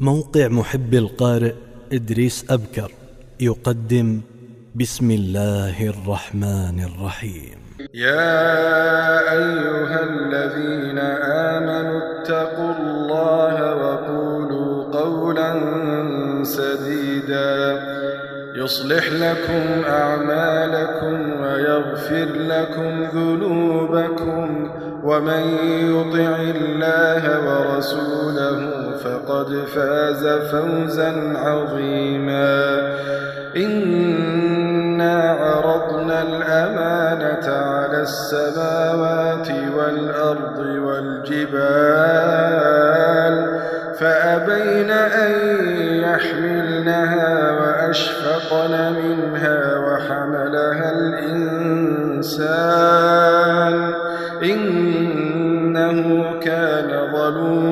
موقع محب القارئ إدريس أبكر يقدم بسم الله الرحمن الرحيم. يا أيها الذين آمنوا اتقوا الله وقولوا قولا سديدا. يصلح لكم أعمالكم ويغفر لكم ذنوبكم ومن يطع الله ورسوله فقد فاز فوزا عظيما. إنا عرضنا الأمانة على السماوات والأرض والجبال فأبين أن يحملنها وأشفقن منها وحملها الإنسان إنه كان ظلوما